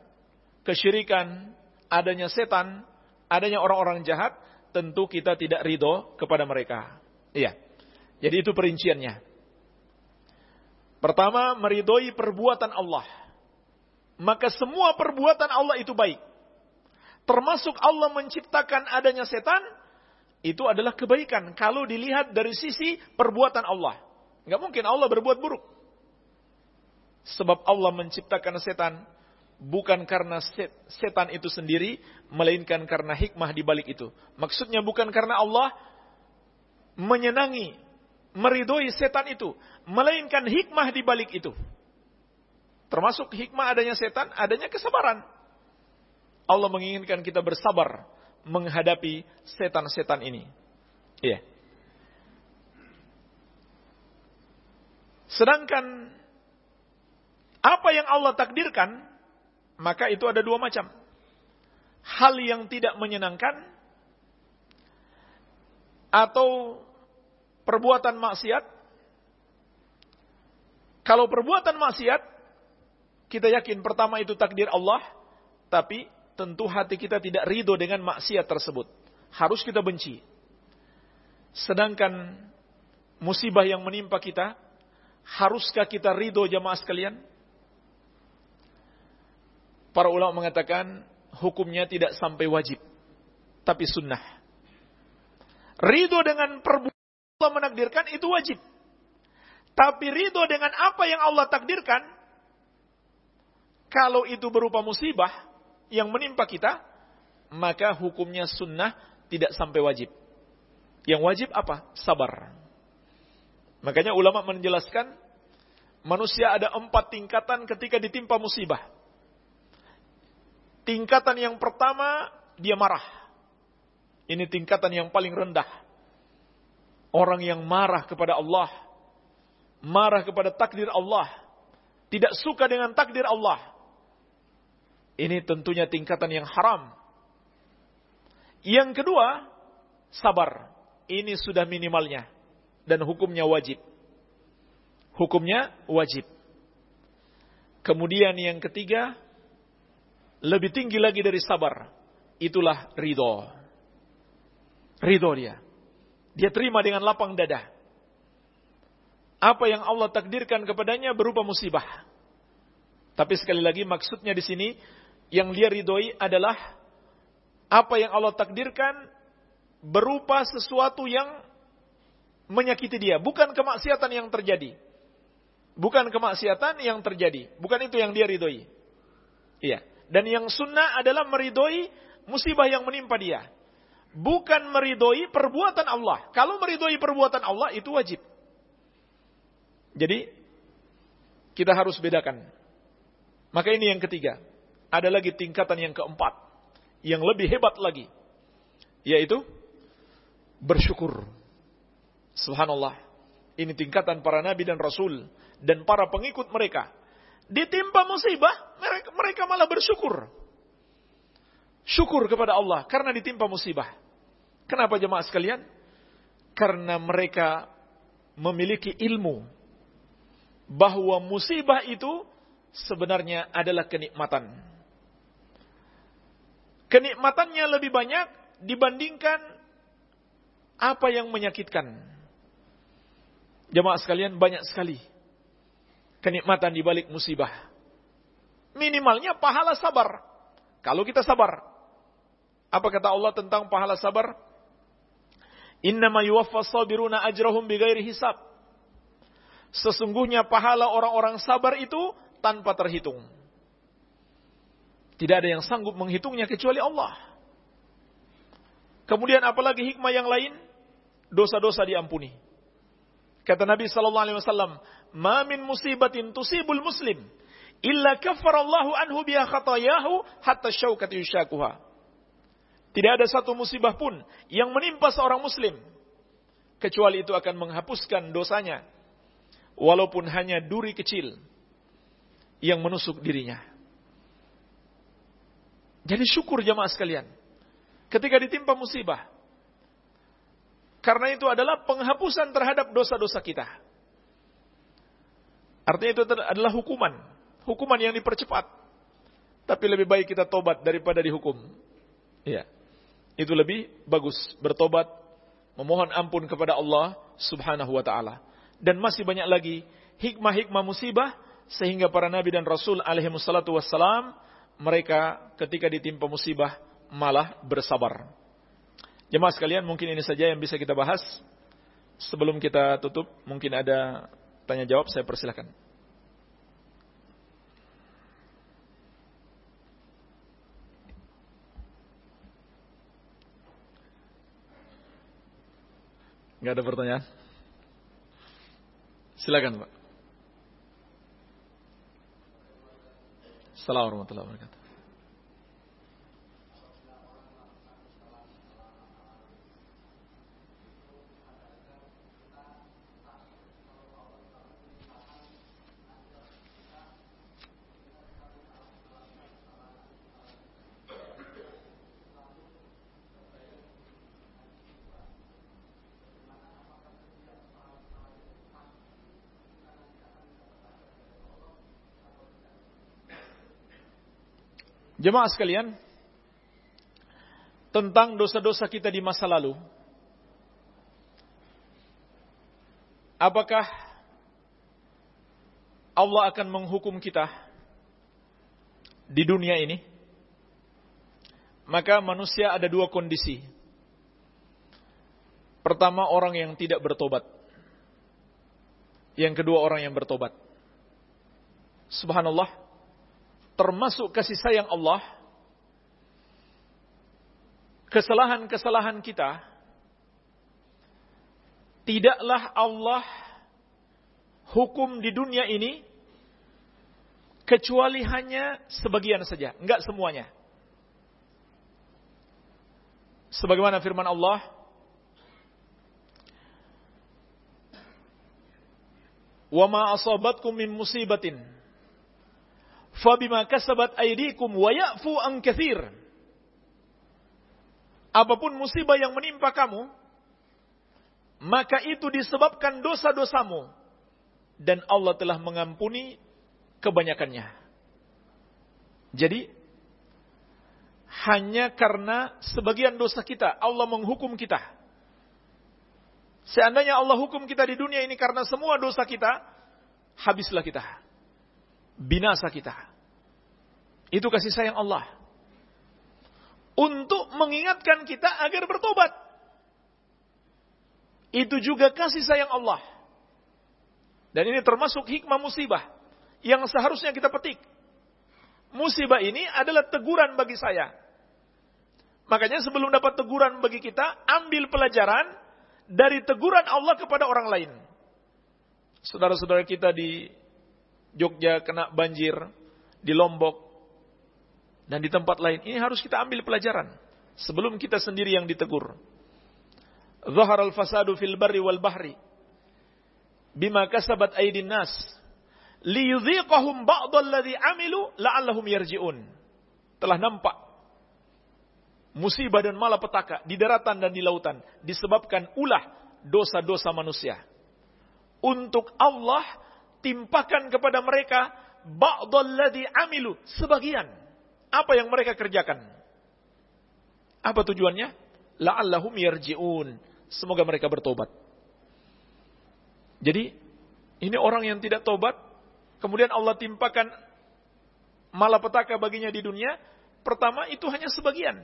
kesyirikan, adanya setan, adanya orang-orang jahat, tentu kita tidak ridho kepada mereka. Iya. Jadi itu perinciannya. Pertama, meridhoi perbuatan Allah maka semua perbuatan Allah itu baik. Termasuk Allah menciptakan adanya setan, itu adalah kebaikan. Kalau dilihat dari sisi perbuatan Allah. Nggak mungkin Allah berbuat buruk. Sebab Allah menciptakan setan bukan karena setan itu sendiri, melainkan karena hikmah di balik itu. Maksudnya bukan karena Allah menyenangi, meridhoi setan itu, melainkan hikmah di balik itu. Termasuk hikmah adanya setan, adanya kesabaran. Allah menginginkan kita bersabar menghadapi setan-setan ini. Iya. Sedangkan apa yang Allah takdirkan, maka itu ada dua macam. Hal yang tidak menyenangkan atau perbuatan maksiat. Kalau perbuatan maksiat kita yakin pertama itu takdir Allah, tapi tentu hati kita tidak ridho dengan maksiat tersebut. Harus kita benci. Sedangkan musibah yang menimpa kita, haruskah kita ridho jamaah sekalian? Para ulama mengatakan hukumnya tidak sampai wajib, tapi sunnah. Ridho dengan perbuatan Allah menakdirkan itu wajib. Tapi ridho dengan apa yang Allah takdirkan kalau itu berupa musibah yang menimpa kita, maka hukumnya sunnah tidak sampai wajib. Yang wajib apa? Sabar. Makanya ulama menjelaskan, manusia ada empat tingkatan ketika ditimpa musibah. Tingkatan yang pertama, dia marah. Ini tingkatan yang paling rendah. Orang yang marah kepada Allah, marah kepada takdir Allah, tidak suka dengan takdir Allah, ini tentunya tingkatan yang haram. Yang kedua, sabar. Ini sudah minimalnya. Dan hukumnya wajib. Hukumnya wajib. Kemudian yang ketiga, lebih tinggi lagi dari sabar. Itulah ridho. Ridho dia. Dia terima dengan lapang dada. Apa yang Allah takdirkan kepadanya berupa musibah. Tapi sekali lagi maksudnya di sini yang dia ridhoi adalah apa yang Allah takdirkan berupa sesuatu yang menyakiti dia, bukan kemaksiatan yang terjadi. Bukan kemaksiatan yang terjadi, bukan itu yang dia ridhoi. Iya. Dan yang sunnah adalah meridhoi musibah yang menimpa dia. Bukan meridhoi perbuatan Allah. Kalau meridhoi perbuatan Allah itu wajib. Jadi kita harus bedakan. Maka ini yang ketiga ada lagi tingkatan yang keempat, yang lebih hebat lagi, yaitu bersyukur. Subhanallah. Ini tingkatan para nabi dan rasul dan para pengikut mereka. Ditimpa musibah, mereka, mereka malah bersyukur. Syukur kepada Allah karena ditimpa musibah. Kenapa jemaah sekalian? Karena mereka memiliki ilmu bahwa musibah itu sebenarnya adalah kenikmatan kenikmatannya lebih banyak dibandingkan apa yang menyakitkan. Jemaah sekalian banyak sekali kenikmatan di balik musibah. Minimalnya pahala sabar. Kalau kita sabar. Apa kata Allah tentang pahala sabar? Innama yuwaffas sabiruna ajrahum bighairi hisab. Sesungguhnya pahala orang-orang sabar itu tanpa terhitung. Tidak ada yang sanggup menghitungnya kecuali Allah. Kemudian apalagi hikmah yang lain? Dosa-dosa diampuni. Kata Nabi sallallahu alaihi wasallam, "Ma musibatin tusibul muslim illa kaffarallahu anhu biha khatayahu hatta syaukat yushakuha." Tidak ada satu musibah pun yang menimpa seorang muslim kecuali itu akan menghapuskan dosanya walaupun hanya duri kecil yang menusuk dirinya. Jadi syukur jamaah sekalian. Ketika ditimpa musibah, karena itu adalah penghapusan terhadap dosa-dosa kita. Artinya itu adalah hukuman. Hukuman yang dipercepat. Tapi lebih baik kita tobat daripada dihukum. Iya. Itu lebih bagus. Bertobat. Memohon ampun kepada Allah subhanahu wa ta'ala. Dan masih banyak lagi hikmah-hikmah musibah. Sehingga para nabi dan rasul alaihi wassalatu wassalam. Mereka ketika ditimpa musibah malah bersabar. Jemaah sekalian, mungkin ini saja yang bisa kita bahas. Sebelum kita tutup, mungkin ada tanya jawab, saya persilahkan. Enggak ada pertanyaan? Silakan, Pak. Assalamualaikum warahmatullahi wabarakatuh. Jemaah sekalian, tentang dosa-dosa kita di masa lalu. Apakah Allah akan menghukum kita di dunia ini? Maka manusia ada dua kondisi. Pertama orang yang tidak bertobat. Yang kedua orang yang bertobat. Subhanallah termasuk kasih sayang Allah, kesalahan-kesalahan kita, tidaklah Allah hukum di dunia ini kecuali hanya sebagian saja, enggak semuanya. Sebagaimana firman Allah, "Wa ma asabatkum min Fabima kasabat aidikum wa ya'fu an kathir. Apa pun musibah yang menimpa kamu, maka itu disebabkan dosa-dosamu dan Allah telah mengampuni kebanyakannya. Jadi hanya karena sebagian dosa kita Allah menghukum kita. Seandainya Allah hukum kita di dunia ini karena semua dosa kita, habislah kita binasa kita. Itu kasih sayang Allah. Untuk mengingatkan kita agar bertobat. Itu juga kasih sayang Allah. Dan ini termasuk hikmah musibah yang seharusnya kita petik. Musibah ini adalah teguran bagi saya. Makanya sebelum dapat teguran bagi kita, ambil pelajaran dari teguran Allah kepada orang lain. Saudara-saudara kita di Jogja kena banjir, di Lombok, dan di tempat lain. Ini harus kita ambil pelajaran. Sebelum kita sendiri yang ditegur. Zahar al-fasadu fil barri wal bahri. Bima kasabat aidin nas. Liyudhiqahum ba'dalladhi amilu la'allahum yarji'un. Telah nampak musibah dan malapetaka di daratan dan di lautan disebabkan ulah dosa-dosa manusia. Untuk Allah timpakan kepada mereka ba'dalladzi amilu, sebagian apa yang mereka kerjakan. Apa tujuannya? La'allahum yarji'un. Semoga mereka bertobat. Jadi, ini orang yang tidak tobat, kemudian Allah timpakan malapetaka baginya di dunia, pertama itu hanya sebagian.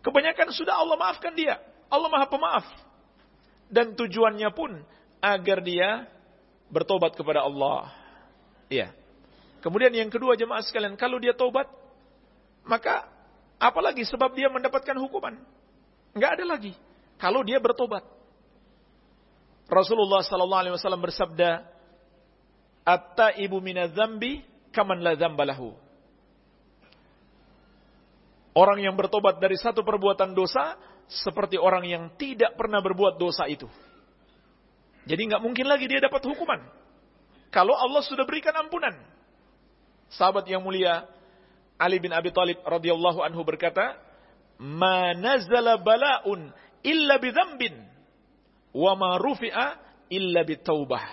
Kebanyakan sudah Allah maafkan dia. Allah maha pemaaf. Dan tujuannya pun agar dia bertobat kepada Allah. Iya. Kemudian yang kedua jemaah sekalian, kalau dia tobat, maka apalagi sebab dia mendapatkan hukuman? Enggak ada lagi. Kalau dia bertobat. Rasulullah sallallahu alaihi wasallam bersabda, "At-taibu minadz-dzambi kaman la dzambalahu." Orang yang bertobat dari satu perbuatan dosa seperti orang yang tidak pernah berbuat dosa itu. Jadi nggak mungkin lagi dia dapat hukuman. Kalau Allah sudah berikan ampunan. Sahabat yang mulia Ali bin Abi Thalib radhiyallahu anhu berkata, "Ma nazala bala'un illa bidzambin wa ma rufi'a illa bitaubah."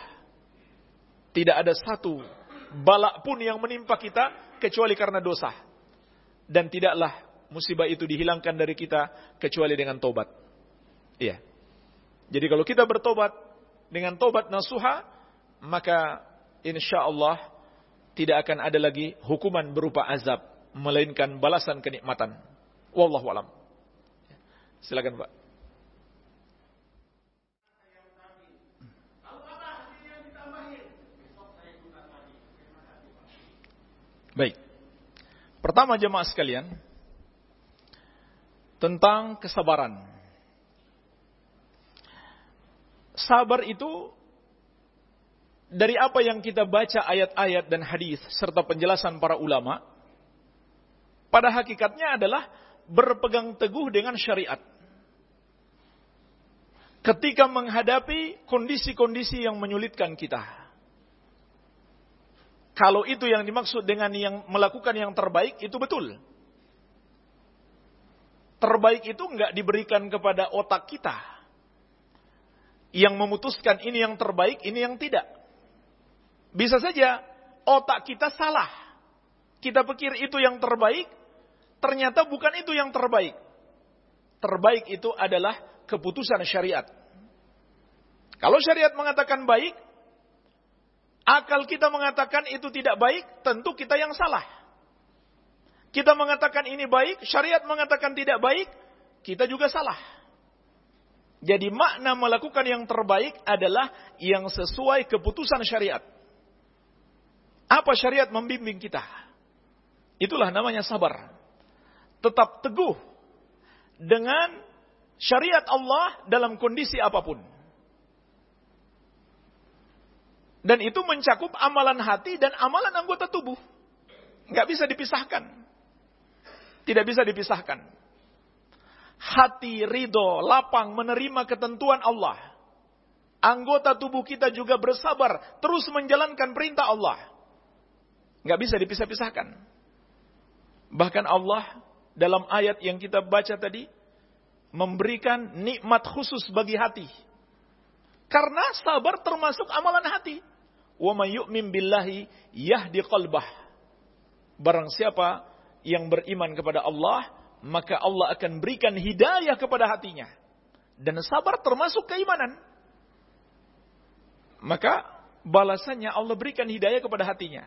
Tidak ada satu balak pun yang menimpa kita kecuali karena dosa. Dan tidaklah musibah itu dihilangkan dari kita kecuali dengan tobat. Iya. Jadi kalau kita bertobat dengan tobat nasuha, maka insya Allah tidak akan ada lagi hukuman berupa azab, melainkan balasan kenikmatan. Wallahu alam. Silakan Pak. Baik. Pertama jemaah sekalian, tentang kesabaran. Sabar itu dari apa yang kita baca ayat-ayat dan hadis serta penjelasan para ulama pada hakikatnya adalah berpegang teguh dengan syariat. Ketika menghadapi kondisi-kondisi yang menyulitkan kita. Kalau itu yang dimaksud dengan yang melakukan yang terbaik itu betul terbaik itu nggak diberikan kepada otak kita. Yang memutuskan ini yang terbaik, ini yang tidak. Bisa saja otak kita salah. Kita pikir itu yang terbaik, ternyata bukan itu yang terbaik. Terbaik itu adalah keputusan syariat. Kalau syariat mengatakan baik, akal kita mengatakan itu tidak baik, tentu kita yang salah. Kita mengatakan ini baik, syariat mengatakan tidak baik, kita juga salah. Jadi makna melakukan yang terbaik adalah yang sesuai keputusan syariat. Apa syariat membimbing kita? Itulah namanya sabar. Tetap teguh dengan syariat Allah dalam kondisi apa pun. Dan itu mencakup amalan hati dan amalan anggota tubuh. Nggak bisa dipisahkan. Tidak bisa dipisahkan. Hati ridho, lapang menerima ketentuan Allah. Anggota tubuh kita juga bersabar, terus menjalankan perintah Allah. Nggak bisa dipisah-pisahkan. Bahkan Allah dalam ayat yang kita baca tadi, memberikan nikmat khusus bagi hati. Karena sabar termasuk amalan hati. Wa may billahi yahdi qalbah. Barang siapa yang beriman kepada Allah, maka Allah akan berikan hidayah kepada hatinya. Dan sabar termasuk keimanan. Maka balasannya Allah berikan hidayah kepada hatinya.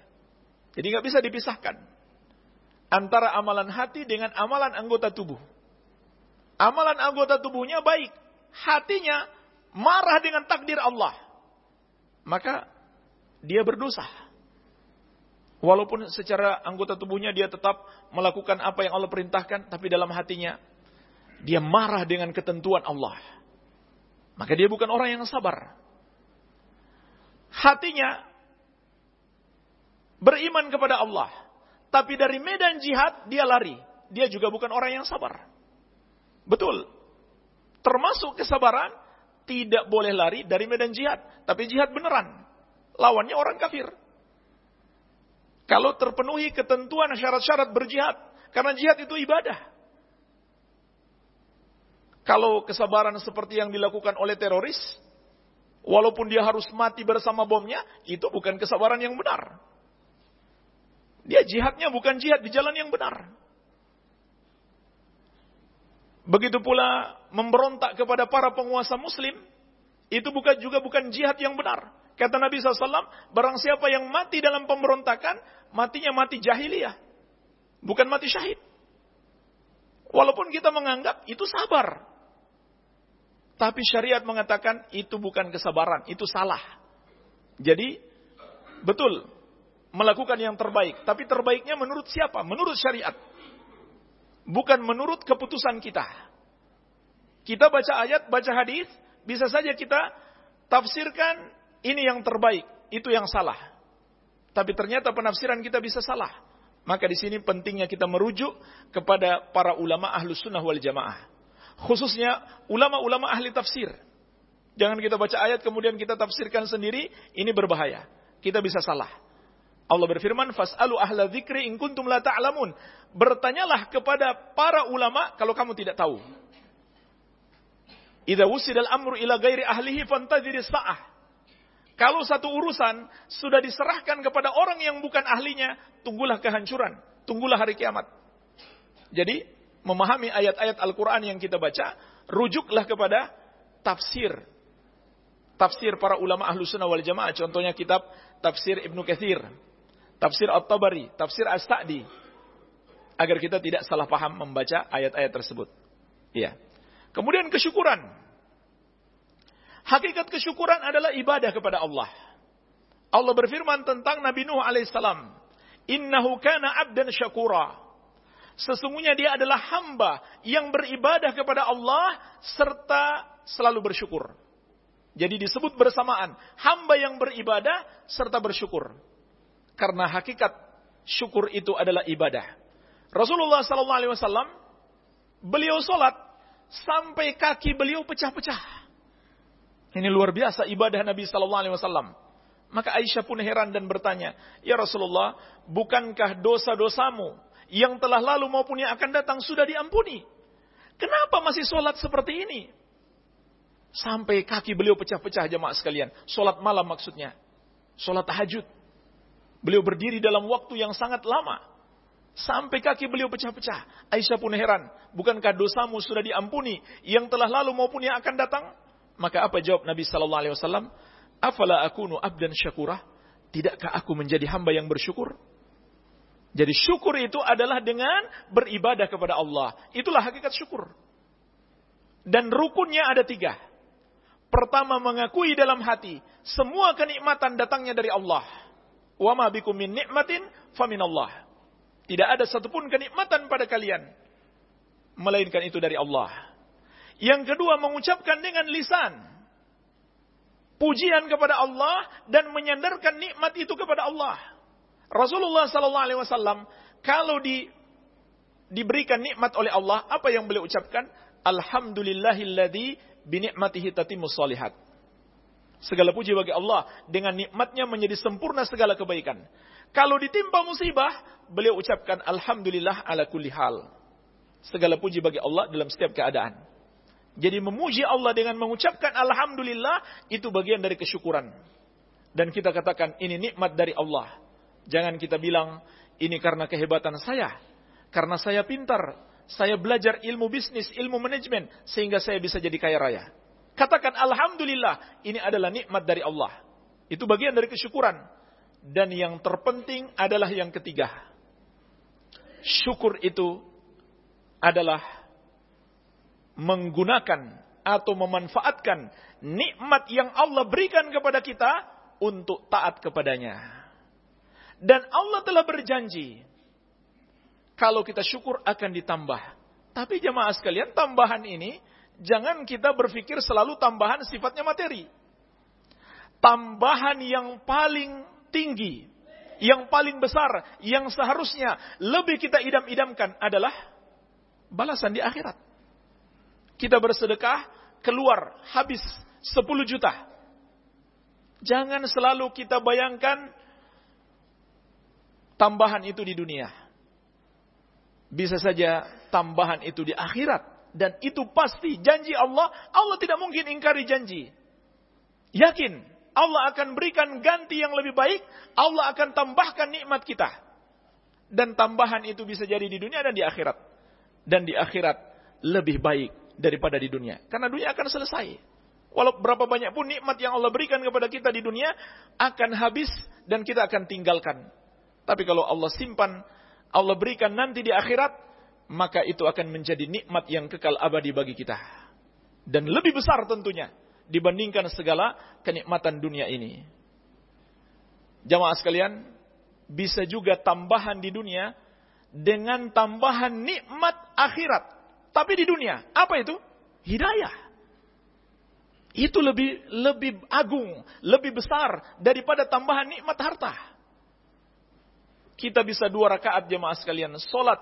Jadi nggak bisa dipisahkan antara amalan hati dengan amalan anggota tubuh. Amalan anggota tubuhnya baik, hatinya marah dengan takdir Allah. Maka dia berdosa. Walaupun secara anggota tubuhnya dia tetap melakukan apa yang Allah perintahkan, tapi dalam hatinya dia marah dengan ketentuan Allah. Maka dia bukan orang yang sabar. Hatinya beriman kepada Allah, tapi dari medan jihad dia lari. Dia juga bukan orang yang sabar. Betul. Termasuk kesabaran tidak boleh lari dari medan jihad, tapi jihad beneran. Lawannya orang kafir. Kalau terpenuhi ketentuan syarat-syarat berjihad. Karena jihad itu ibadah. Kalau kesabaran seperti yang dilakukan oleh teroris, walaupun dia harus mati bersama bomnya, itu bukan kesabaran yang benar. Dia jihadnya bukan jihad di jalan yang benar. Begitu pula memberontak kepada para penguasa muslim, itu bukan juga bukan jihad yang benar. Kata Nabi SAW, barang siapa yang mati dalam pemberontakan, matinya mati jahiliyah. Bukan mati syahid. Walaupun kita menganggap itu sabar. Tapi syariat mengatakan itu bukan kesabaran, itu salah. Jadi, betul, melakukan yang terbaik. Tapi terbaiknya menurut siapa? Menurut syariat. Bukan menurut keputusan kita. Kita baca ayat, baca hadis, bisa saja kita tafsirkan ini yang terbaik, itu yang salah. Tapi ternyata penafsiran kita bisa salah. Maka di sini pentingnya kita merujuk kepada para ulama ahlus sunnah wal jamaah. Khususnya ulama-ulama ahli tafsir. Jangan kita baca ayat kemudian kita tafsirkan sendiri, ini berbahaya. Kita bisa salah. Allah berfirman, "Fas'alu ahla dzikri in kuntum la ta'lamun." Bertanyalah kepada para ulama kalau kamu tidak tahu. Idza wusidal amru ila ghairi ahlihi fantadhiri sa'ah. Kalau satu urusan sudah diserahkan kepada orang yang bukan ahlinya, tunggulah kehancuran, tunggulah hari kiamat. Jadi, memahami ayat-ayat Al-Quran yang kita baca, rujuklah kepada tafsir. Tafsir para ulama ahlu sunnah wal jamaah. Contohnya kitab tafsir Ibnu Kathir. Tafsir At-Tabari. Tafsir As-Sa'di. Agar kita tidak salah paham membaca ayat-ayat tersebut. Iya. Kemudian kesyukuran. Hakikat kesyukuran adalah ibadah kepada Allah. Allah berfirman tentang Nabi Nuh alaihissalam. Innahu kana abdan syakura. Sesungguhnya dia adalah hamba yang beribadah kepada Allah serta selalu bersyukur. Jadi disebut bersamaan hamba yang beribadah serta bersyukur. Karena hakikat syukur itu adalah ibadah. Rasulullah wasallam beliau salat sampai kaki beliau pecah-pecah. Ini luar biasa ibadah Nabi sallallahu alaihi wasallam. Maka Aisyah pun heran dan bertanya, "Ya Rasulullah, bukankah dosa-dosamu yang telah lalu maupun yang akan datang sudah diampuni. Kenapa masih sholat seperti ini? Sampai kaki beliau pecah-pecah jemaah sekalian. Sholat malam maksudnya. Sholat tahajud. Beliau berdiri dalam waktu yang sangat lama. Sampai kaki beliau pecah-pecah. Aisyah pun heran. Bukankah dosamu sudah diampuni yang telah lalu maupun yang akan datang? Maka apa jawab Nabi Sallallahu Alaihi Wasallam? Afala akunu abdan syakurah? Tidakkah aku menjadi hamba yang bersyukur? Jadi syukur itu adalah dengan beribadah kepada Allah. Itulah hakikat syukur. Dan rukunnya ada tiga. Pertama mengakui dalam hati. Semua kenikmatan datangnya dari Allah. Wa ma bikum min ni'matin famin Allah. Tidak ada satupun kenikmatan pada kalian. Melainkan itu dari Allah. Yang kedua mengucapkan dengan lisan. Pujian kepada Allah dan menyandarkan nikmat itu kepada Allah. Rasulullah sallallahu alaihi wasallam kalau di diberikan nikmat oleh Allah, apa yang beliau ucapkan? Alhamdulillahilladzi bi ni'matihi shalihat. Segala puji bagi Allah dengan nikmatnya menjadi sempurna segala kebaikan. Kalau ditimpa musibah, beliau ucapkan alhamdulillah ala kulli hal. Segala puji bagi Allah dalam setiap keadaan. Jadi memuji Allah dengan mengucapkan alhamdulillah itu bagian dari kesyukuran. Dan kita katakan ini nikmat dari Allah. Jangan kita bilang, ini karena kehebatan saya. Karena saya pintar. Saya belajar ilmu bisnis, ilmu manajemen. Sehingga saya bisa jadi kaya raya. Katakan Alhamdulillah, ini adalah nikmat dari Allah. Itu bagian dari kesyukuran. Dan yang terpenting adalah yang ketiga. Syukur itu adalah menggunakan atau memanfaatkan nikmat yang Allah berikan kepada kita untuk taat kepadanya. Dan Allah telah berjanji, kalau kita syukur akan ditambah. Tapi jemaah sekalian, tambahan ini, jangan kita berpikir selalu tambahan sifatnya materi. Tambahan yang paling tinggi, yang paling besar, yang seharusnya lebih kita idam-idamkan adalah balasan di akhirat. Kita bersedekah, keluar, habis 10 juta. Jangan selalu kita bayangkan tambahan itu di dunia. Bisa saja tambahan itu di akhirat. Dan itu pasti janji Allah, Allah tidak mungkin ingkari janji. Yakin, Allah akan berikan ganti yang lebih baik, Allah akan tambahkan nikmat kita. Dan tambahan itu bisa jadi di dunia dan di akhirat. Dan di akhirat lebih baik daripada di dunia. Karena dunia akan selesai. Walau berapa banyak pun nikmat yang Allah berikan kepada kita di dunia akan habis dan kita akan tinggalkan. Tapi kalau Allah simpan, Allah berikan nanti di akhirat, maka itu akan menjadi nikmat yang kekal abadi bagi kita. Dan lebih besar tentunya dibandingkan segala kenikmatan dunia ini. Jamaah sekalian, bisa juga tambahan di dunia dengan tambahan nikmat akhirat. Tapi di dunia, apa itu? Hidayah. Itu lebih lebih agung, lebih besar daripada tambahan nikmat harta kita bisa dua rakaat jemaah sekalian. Solat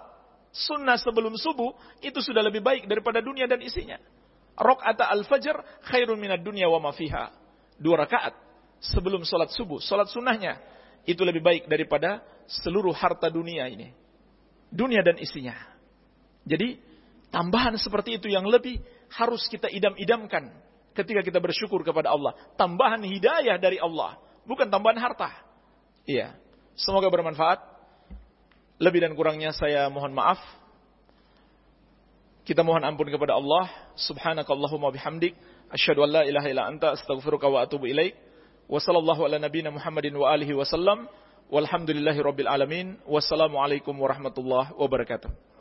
sunnah sebelum subuh itu sudah lebih baik daripada dunia dan isinya. Rok'ata al-fajr khairun minad dunya wa mafiha. Dua rakaat sebelum solat subuh. Solat sunnahnya itu lebih baik daripada seluruh harta dunia ini. Dunia dan isinya. Jadi tambahan seperti itu yang lebih harus kita idam-idamkan ketika kita bersyukur kepada Allah. Tambahan hidayah dari Allah, bukan tambahan harta. Iya. Semoga bermanfaat. Lebih dan kurangnya saya mohon maaf. Kita mohon ampun kepada Allah. Subhanakallahumma bihamdik. Asyhadu an la ilaha illa anta astaghfiruka wa atubu ilaik. Wa sallallahu ala nabiyyina Muhammadin wa alihi wasallam. Walhamdulillahi rabbil alamin. Wassalamualaikum warahmatullahi wabarakatuh.